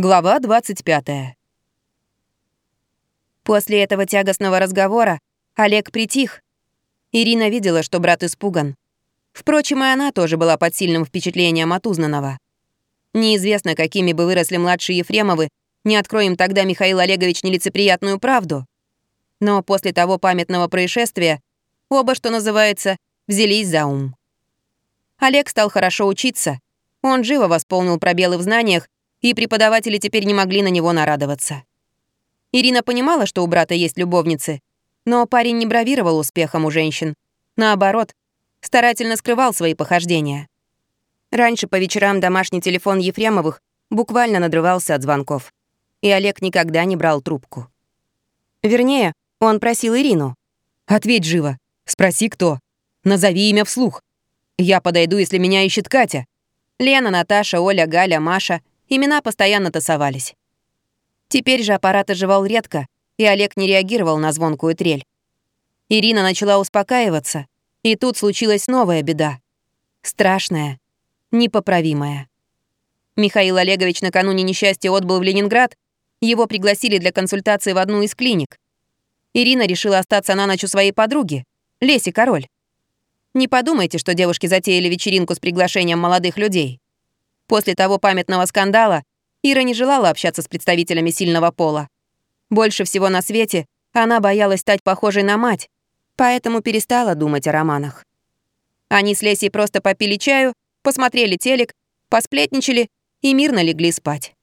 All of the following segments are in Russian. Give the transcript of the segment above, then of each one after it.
Глава 25. После этого тягостного разговора Олег притих. Ирина видела, что брат испуган. Впрочем, и она тоже была под сильным впечатлением от узнанного. Неизвестно, какими бы выросли младшие Ефремовы, не откроем тогда Михаил Олегович нелицеприятную правду. Но после того памятного происшествия оба, что называется, взялись за ум. Олег стал хорошо учиться. Он живо восполнил пробелы в знаниях и преподаватели теперь не могли на него нарадоваться. Ирина понимала, что у брата есть любовницы, но парень не бравировал успехом у женщин. Наоборот, старательно скрывал свои похождения. Раньше по вечерам домашний телефон Ефремовых буквально надрывался от звонков, и Олег никогда не брал трубку. Вернее, он просил Ирину. «Ответь живо. Спроси, кто. Назови имя вслух. Я подойду, если меня ищет Катя». Лена, Наташа, Оля, Галя, Маша Имена постоянно тасовались. Теперь же аппарат оживал редко, и Олег не реагировал на звонкую трель. Ирина начала успокаиваться, и тут случилась новая беда. Страшная, непоправимая. Михаил Олегович накануне несчастья отбыл в Ленинград, его пригласили для консультации в одну из клиник. Ирина решила остаться на ночь у своей подруги, Леси Король. Не подумайте, что девушки затеяли вечеринку с приглашением молодых людей. После того памятного скандала Ира не желала общаться с представителями сильного пола. Больше всего на свете она боялась стать похожей на мать, поэтому перестала думать о романах. Они с Лесей просто попили чаю, посмотрели телек, посплетничали и мирно легли спать.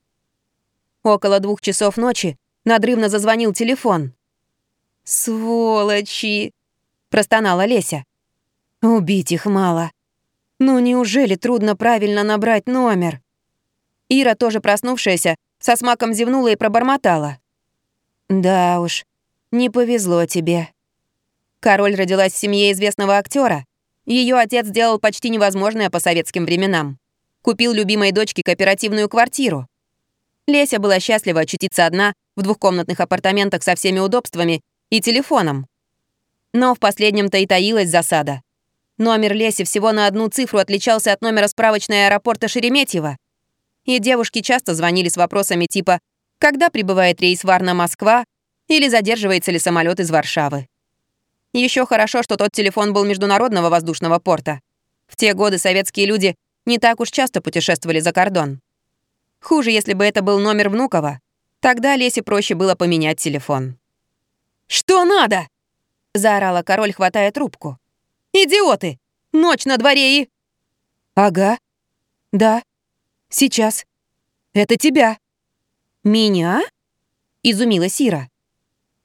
Около двух часов ночи надрывно зазвонил телефон. «Сволочи!» — простонала Леся. «Убить их мало», ну неужели трудно правильно набрать номер? Ира, тоже проснувшаяся, со смаком зевнула и пробормотала. «Да уж, не повезло тебе». Король родилась в семье известного актера. Ее отец сделал почти невозможное по советским временам. Купил любимой дочке кооперативную квартиру. Леся была счастлива очутиться одна в двухкомнатных апартаментах со всеми удобствами и телефоном. Но в последнем-то и таилась засада. Номер Леси всего на одну цифру отличался от номера справочной аэропорта Шереметьево. И девушки часто звонили с вопросами типа «Когда прибывает рейс Варна-Москва?» или «Задерживается ли самолет из Варшавы?». Еще хорошо, что тот телефон был международного воздушного порта. В те годы советские люди не так уж часто путешествовали за кордон. Хуже, если бы это был номер Внукова. Тогда Лесе проще было поменять телефон. «Что надо?» — заорала король, хватая трубку. Идиоты! Ночь на дворе и...» «Ага. Да. Сейчас. Это тебя». «Меня?» — изумила Сира.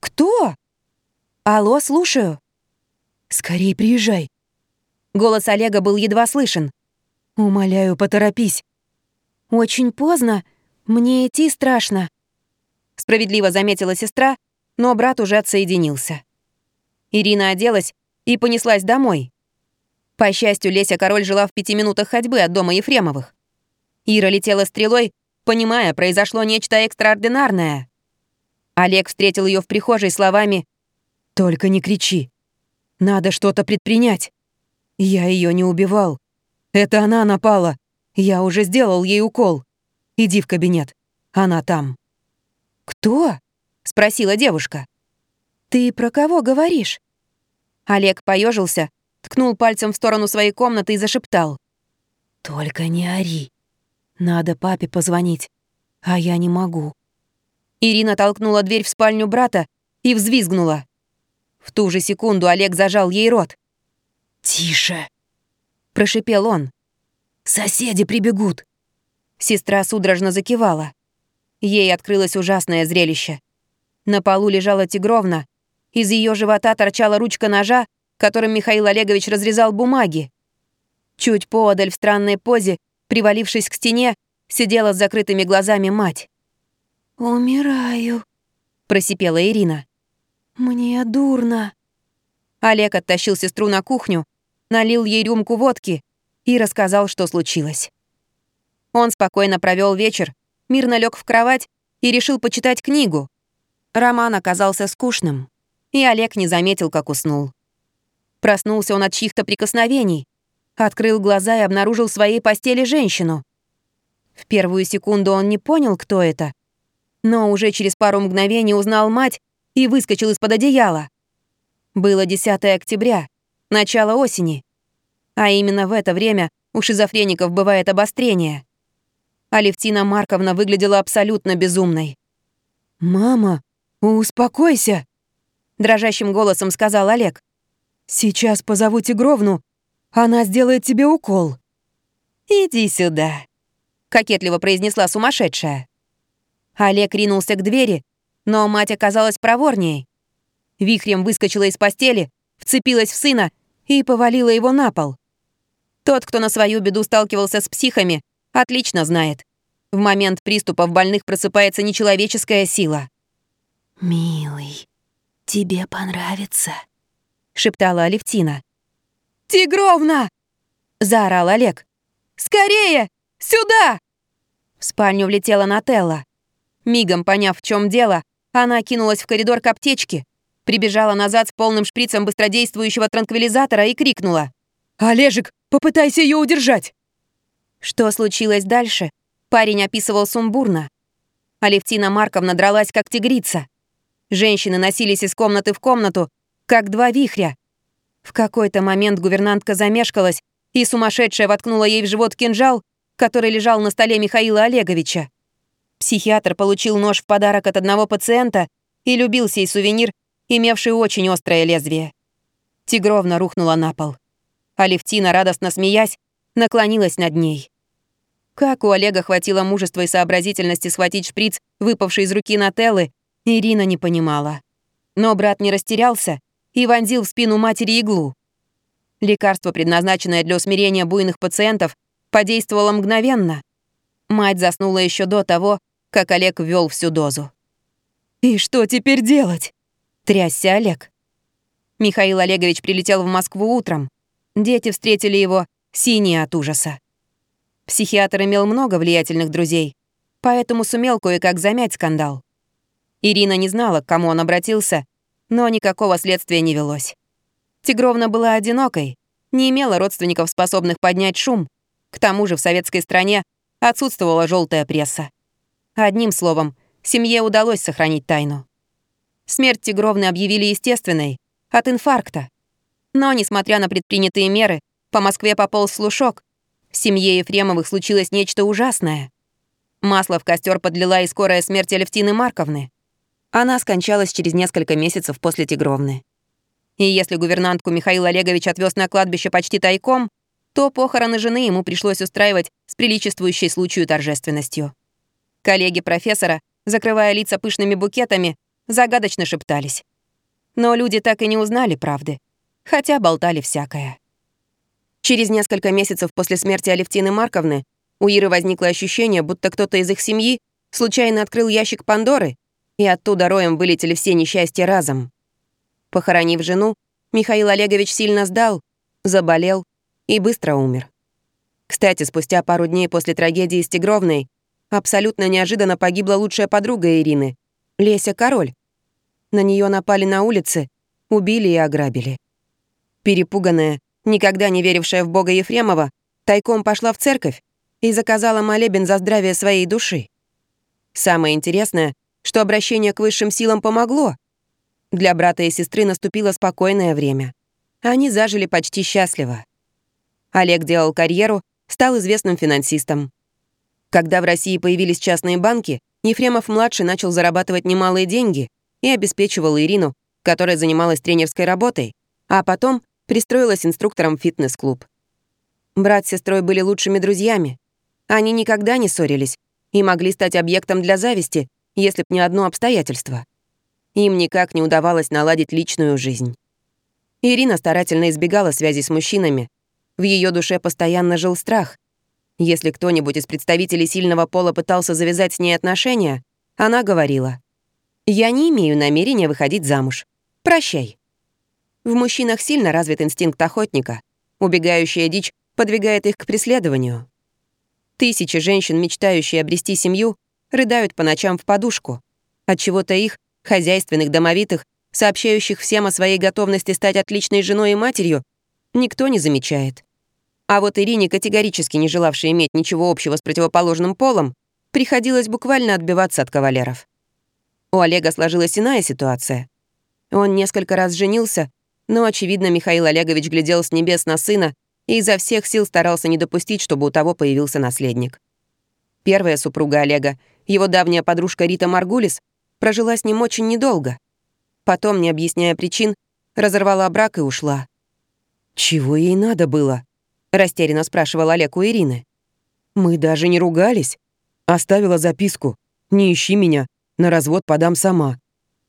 «Кто?» «Алло, слушаю». «Скорей приезжай». Голос Олега был едва слышен. «Умоляю, поторопись». «Очень поздно. Мне идти страшно», — справедливо заметила сестра, но брат уже отсоединился. Ирина оделась и понеслась домой. По счастью, Леся Король жила в пяти минутах ходьбы от дома Ефремовых. Ира летела стрелой, понимая, произошло нечто экстраординарное. Олег встретил ее в прихожей словами «Только не кричи. Надо что-то предпринять. Я ее не убивал. Это она напала. Я уже сделал ей укол. Иди в кабинет. Она там». «Кто?» — спросила девушка. «Ты про кого говоришь?» Олег поежился, ткнул пальцем в сторону своей комнаты и зашептал. «Только не ори. Надо папе позвонить, а я не могу». Ирина толкнула дверь в спальню брата и взвизгнула. В ту же секунду Олег зажал ей рот. «Тише!» — прошипел он. «Соседи прибегут!» Сестра судорожно закивала. Ей открылось ужасное зрелище. На полу лежала Тигровна, из ее живота торчала ручка ножа, которым Михаил Олегович разрезал бумаги. Чуть поодаль в странной позе, привалившись к стене, сидела с закрытыми глазами мать. «Умираю», — просипела Ирина. «Мне дурно». Олег оттащил сестру на кухню, налил ей рюмку водки и рассказал, что случилось. Он спокойно провел вечер, мирно лег в кровать и решил почитать книгу. Роман оказался скучным и Олег не заметил, как уснул. Проснулся он от чьих-то прикосновений, открыл глаза и обнаружил в своей постели женщину. В первую секунду он не понял, кто это, но уже через пару мгновений узнал мать и выскочил из-под одеяла. Было 10 октября, начало осени. А именно в это время у шизофреников бывает обострение. Алевтина Марковна выглядела абсолютно безумной. «Мама, успокойся!» Дрожащим голосом сказал Олег. «Сейчас позову Тигровну, она сделает тебе укол». «Иди сюда», — кокетливо произнесла сумасшедшая. Олег ринулся к двери, но мать оказалась проворней. Вихрем выскочила из постели, вцепилась в сына и повалила его на пол. Тот, кто на свою беду сталкивался с психами, отлично знает. В момент приступов больных просыпается нечеловеческая сила. «Милый, тебе понравится», — шептала Алевтина. «Тигровна!» — заорал Олег. «Скорее! Сюда!» В спальню влетела Нателла. Мигом поняв, в чем дело, она кинулась в коридор к аптечке, прибежала назад с полным шприцем быстродействующего транквилизатора и крикнула. «Олежек, попытайся ее удержать!» Что случилось дальше, парень описывал сумбурно. Алевтина Марковна дралась, как тигрица. Женщины носились из комнаты в комнату, как два вихря. В какой-то момент гувернантка замешкалась, и сумасшедшая воткнула ей в живот кинжал, который лежал на столе Михаила Олеговича. Психиатр получил нож в подарок от одного пациента и любил сей сувенир, имевший очень острое лезвие. Тигровна рухнула на пол. Алевтина, радостно смеясь, наклонилась над ней. Как у Олега хватило мужества и сообразительности схватить шприц, выпавший из руки Нателлы, Ирина не понимала. Но брат не растерялся и вонзил в спину матери иглу. Лекарство, предназначенное для усмирения буйных пациентов, подействовало мгновенно. Мать заснула еще до того, как Олег ввел всю дозу. «И что теперь делать?» — трясся Олег. Михаил Олегович прилетел в Москву утром. Дети встретили его синие от ужаса. Психиатр имел много влиятельных друзей, поэтому сумел кое-как замять скандал. Ирина не знала, к кому он обратился, но никакого следствия не велось. Тигровна была одинокой, не имела родственников, способных поднять шум. К тому же в советской стране отсутствовала желтая пресса. Одним словом, семье удалось сохранить тайну. Смерть Тигровны объявили естественной, от инфаркта. Но, несмотря на предпринятые меры, по Москве пополз слушок. В семье Ефремовых случилось нечто ужасное. Масло в костер подлила и скорая смерть Алевтины Марковны. Она скончалась через несколько месяцев после Тигровны. И если гувернантку Михаил Олегович отвез на кладбище почти тайком, то похороны жены ему пришлось устраивать с приличествующей случаю торжественностью. Коллеги профессора, закрывая лица пышными букетами, загадочно шептались. Но люди так и не узнали правды, хотя болтали всякое. Через несколько месяцев после смерти Алевтины Марковны у Иры возникло ощущение, будто кто-то из их семьи случайно открыл ящик Пандоры, и оттуда роем вылетели все несчастья разом. Похоронив жену, Михаил Олегович сильно сдал, заболел и быстро умер. Кстати, спустя пару дней после трагедии с Тигровной Абсолютно неожиданно погибла лучшая подруга Ирины, Леся Король. На нее напали на улице, убили и ограбили. Перепуганная, никогда не верившая в Бога Ефремова, тайком пошла в церковь и заказала молебен за здравие своей души. Самое интересное, что обращение к высшим силам помогло. Для брата и сестры наступило спокойное время. Они зажили почти счастливо. Олег делал карьеру, стал известным финансистом. Когда в России появились частные банки, Ефремов-младший начал зарабатывать немалые деньги и обеспечивал Ирину, которая занималась тренерской работой, а потом пристроилась инструктором в фитнес-клуб. Брат с сестрой были лучшими друзьями. Они никогда не ссорились и могли стать объектом для зависти, если б не одно обстоятельство. Им никак не удавалось наладить личную жизнь. Ирина старательно избегала связи с мужчинами. В ее душе постоянно жил страх — если кто-нибудь из представителей сильного пола пытался завязать с ней отношения, она говорила, «Я не имею намерения выходить замуж. Прощай». В мужчинах сильно развит инстинкт охотника. Убегающая дичь подвигает их к преследованию. Тысячи женщин, мечтающие обрести семью, рыдают по ночам в подушку. От чего то их, хозяйственных, домовитых, сообщающих всем о своей готовности стать отличной женой и матерью, никто не замечает. А вот Ирине, категорически не желавшей иметь ничего общего с противоположным полом, приходилось буквально отбиваться от кавалеров. У Олега сложилась иная ситуация. Он несколько раз женился, но, очевидно, Михаил Олегович глядел с небес на сына и изо всех сил старался не допустить, чтобы у того появился наследник. Первая супруга Олега, его давняя подружка Рита Маргулис, прожила с ним очень недолго. Потом, не объясняя причин, разорвала брак и ушла. «Чего ей надо было?» — растерянно спрашивал Олег у Ирины. «Мы даже не ругались. Оставила записку. Не ищи меня, на развод подам сама.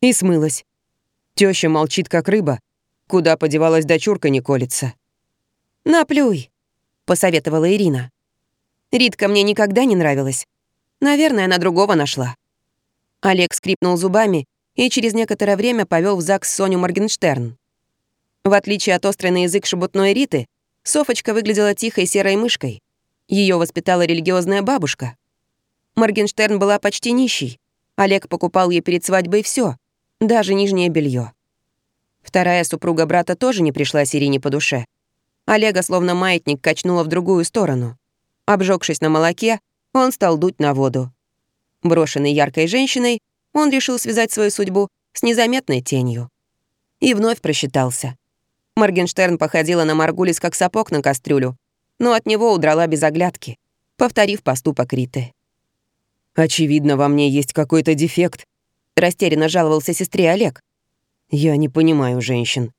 И смылась. Тёща молчит, как рыба. Куда подевалась дочурка, не колется. «Наплюй», — посоветовала Ирина. «Ритка мне никогда не нравилась. Наверное, она другого нашла». Олег скрипнул зубами и через некоторое время повел в ЗАГС Соню Моргенштерн. В отличие от острой на язык шебутной Риты, Софочка выглядела тихой серой мышкой. Ее воспитала религиозная бабушка. Моргенштерн была почти нищей. Олег покупал ей перед свадьбой все, даже нижнее белье. Вторая супруга брата тоже не пришла Ирине по душе. Олега, словно маятник, качнула в другую сторону. Обжегшись на молоке, он стал дуть на воду. Брошенный яркой женщиной, он решил связать свою судьбу с незаметной тенью. И вновь просчитался. Моргенштерн походила на Маргулис как сапог на кастрюлю, но от него удрала без оглядки, повторив поступок Риты. «Очевидно, во мне есть какой-то дефект», — растерянно жаловался сестре Олег. «Я не понимаю женщин.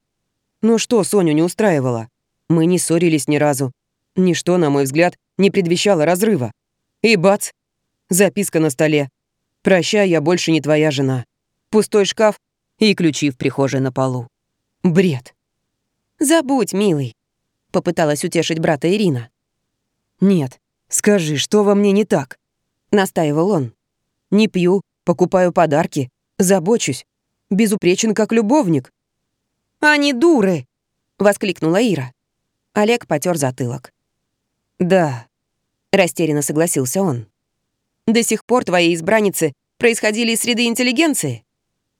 Ну что Соню не устраивало? Мы не ссорились ни разу. Ничто, на мой взгляд, не предвещало разрыва. И бац! Записка на столе. «Прощай, я больше не твоя жена». Пустой шкаф и ключи в прихожей на полу. Бред. «Забудь, милый», — попыталась утешить брата Ирина. «Нет, скажи, что во мне не так?» настаивал он. «Не пью, покупаю подарки, забочусь. Безупречен как любовник». «Они дуры!» — воскликнула Ира. Олег потер затылок. «Да», — растерянно согласился он. «До сих пор твои избранницы происходили из среды интеллигенции.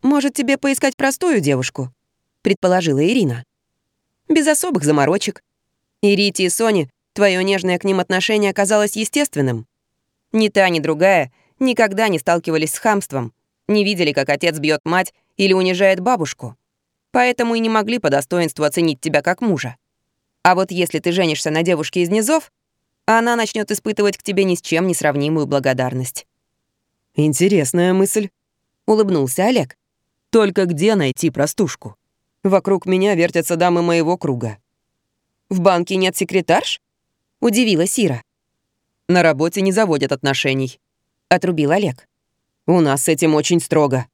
Может, тебе поискать простую девушку?» — предположила Ирина. «Без особых заморочек. И Рите и Соне твое нежное к ним отношение оказалось естественным. Ни та, ни другая никогда не сталкивались с хамством, не видели, как отец бьет мать или унижает бабушку. Поэтому и не могли по достоинству оценить тебя как мужа. А вот если ты женишься на девушке из низов, она начнет испытывать к тебе ни с чем не сравнимую благодарность. «Интересная мысль», — улыбнулся Олег. «Только где найти простушку? Вокруг меня вертятся дамы моего круга». «В банке нет секретарш?» — удивилась Ира. На работе не заводят отношений», — отрубил Олег. «У нас с этим очень строго».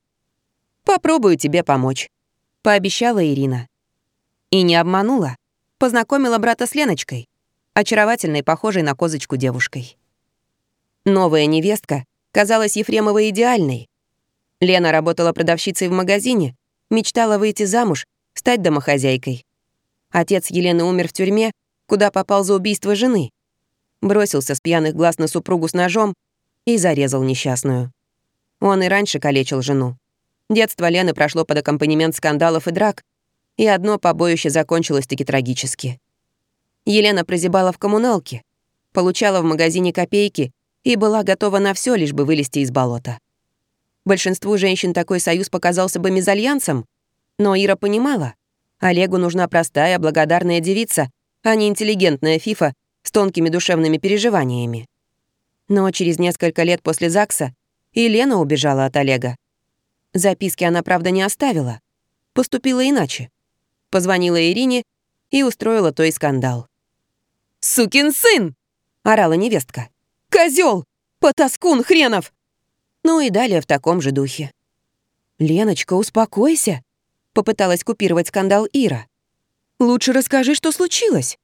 «Попробую тебе помочь», — пообещала Ирина. И не обманула. Познакомила брата с Леночкой, очаровательной, похожей на козочку девушкой. Новая невестка казалась Ефремовой идеальной. Лена работала продавщицей в магазине, мечтала выйти замуж, стать домохозяйкой. Отец Елены умер в тюрьме, куда попал за убийство жены бросился с пьяных глаз на супругу с ножом и зарезал несчастную. Он и раньше калечил жену. Детство Лены прошло под аккомпанемент скандалов и драк, и одно побоище закончилось-таки трагически. Елена прозябала в коммуналке, получала в магазине копейки и была готова на все, лишь бы вылезти из болота. Большинству женщин такой союз показался бы мезальянсом, но Ира понимала, Олегу нужна простая, благодарная девица, а не интеллигентная фифа, с тонкими душевными переживаниями. Но через несколько лет после ЗАГСа и Лена убежала от Олега. Записки она, правда, не оставила. Поступила иначе. Позвонила Ирине и устроила той скандал. «Сукин сын!» — орала невестка. «Козёл! Потаскун хренов!» Ну и далее в таком же духе. «Леночка, успокойся!» — попыталась купировать скандал Ира. «Лучше расскажи, что случилось».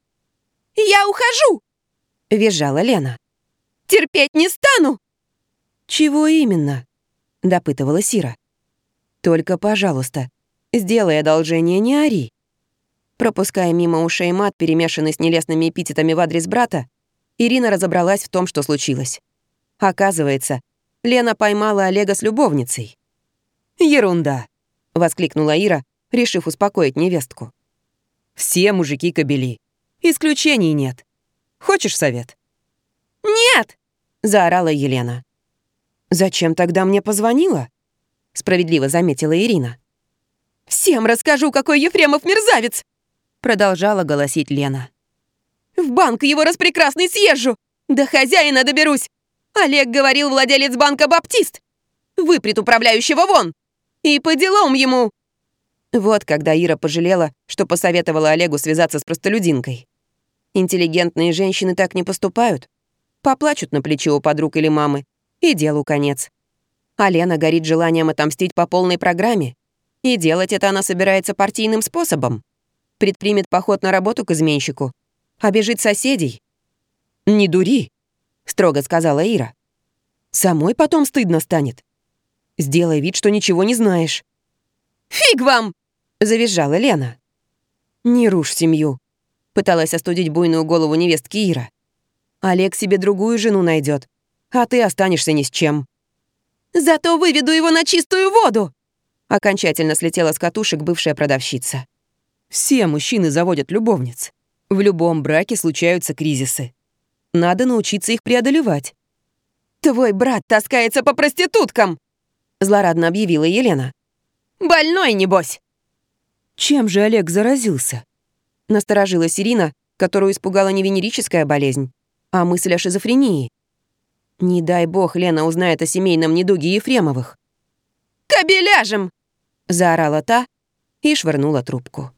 «Я ухожу!» — визжала Лена. «Терпеть не стану!» «Чего именно?» — допытывала Сира. «Только, пожалуйста, сделай одолжение, не ори». Пропуская мимо ушей мат, перемешанный с нелестными эпитетами в адрес брата, Ирина разобралась в том, что случилось. Оказывается, Лена поймала Олега с любовницей. «Ерунда!» — воскликнула Ира, решив успокоить невестку. «Все мужики кобели. Исключений нет. Хочешь совет?» «Нет!» — заорала Елена. «Зачем тогда мне позвонила?» — справедливо заметила Ирина. «Всем расскажу, какой Ефремов мерзавец!» — продолжала голосить Лена. «В банк его распрекрасный съезжу! До хозяина доберусь! Олег говорил, владелец банка Баптист! Выпрет управляющего вон! И по делам ему!» Вот когда Ира пожалела, что посоветовала Олегу связаться с простолюдинкой. Интеллигентные женщины так не поступают. Поплачут на плече у подруг или мамы, и делу конец. А Лена горит желанием отомстить по полной программе. И делать это она собирается партийным способом. Предпримет поход на работу к изменщику. Обежит соседей. «Не дури», — строго сказала Ира. «Самой потом стыдно станет. Сделай вид, что ничего не знаешь». «Фиг вам!» — завизжала Лена. «Не рушь семью», — пыталась остудить буйную голову невестки Ира. «Олег себе другую жену найдет, а ты останешься ни с чем». «Зато выведу его на чистую воду!» Окончательно слетела с катушек бывшая продавщица. «Все мужчины заводят любовниц. В любом браке случаются кризисы. Надо научиться их преодолевать». «Твой брат таскается по проституткам!» Злорадно объявила Елена. «Больной, небось!» Чем же Олег заразился? Насторожилась Ирина, которую испугала не венерическая болезнь, а мысль о шизофрении. Не дай бог Лена узнает о семейном недуге Ефремовых. «Кобеляжем!» — заорала та и швырнула трубку.